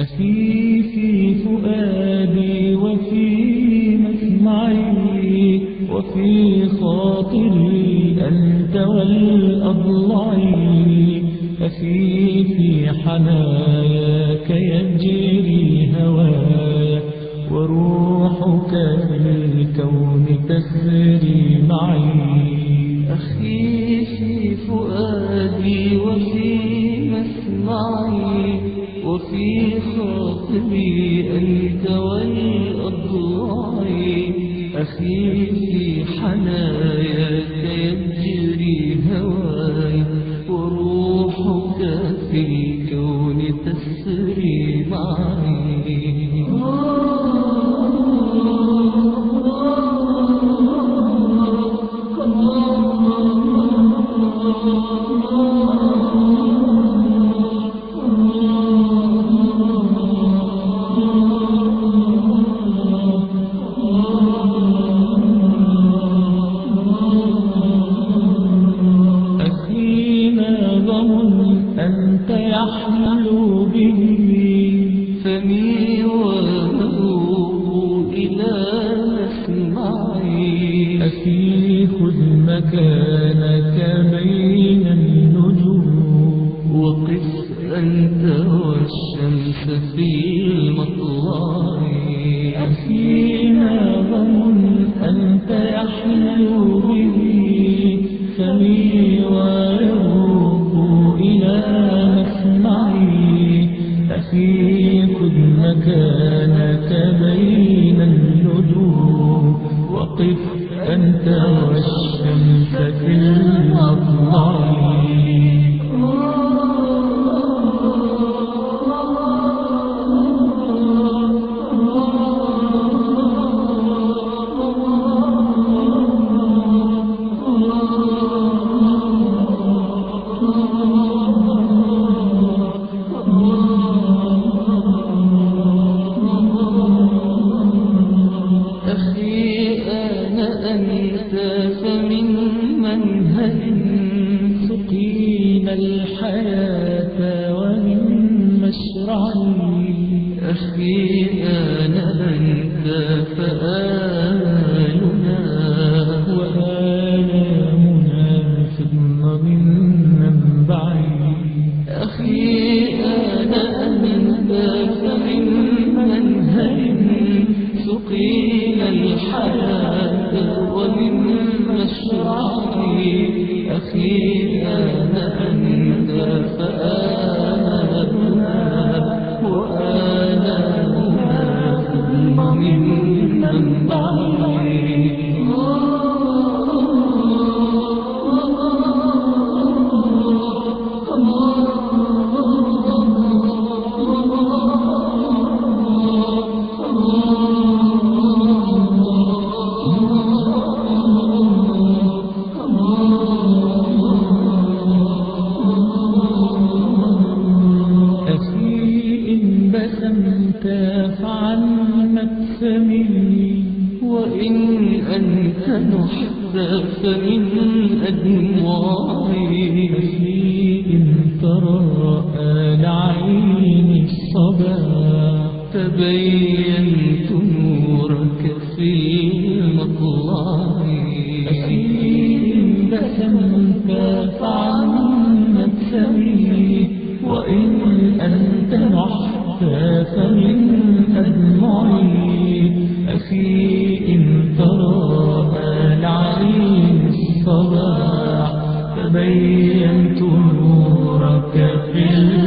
أخي في فؤادي وفي مسمعي وفي خاطري أنت والأضلعي أخي في حناياك يجري هوايا وروحك في الكون تسري معي. أخي في فؤادي وفي خاطري أنت والأضلاعي أخي في حناياك يجري هواي وروحك في الكون تسري أخي يحمل به فمي وذوب إلى مسمعي أخي خذ مكانك بين النجوم. وقف أنت والشمس في فآلنا وآلامنا من منبعي أخي أنا أنت فمن منهج سقينا الحياة ومن مشرعي أخي love. وإن أنت نحت فمن أخي إن ترى لعين الصبا تبينت You.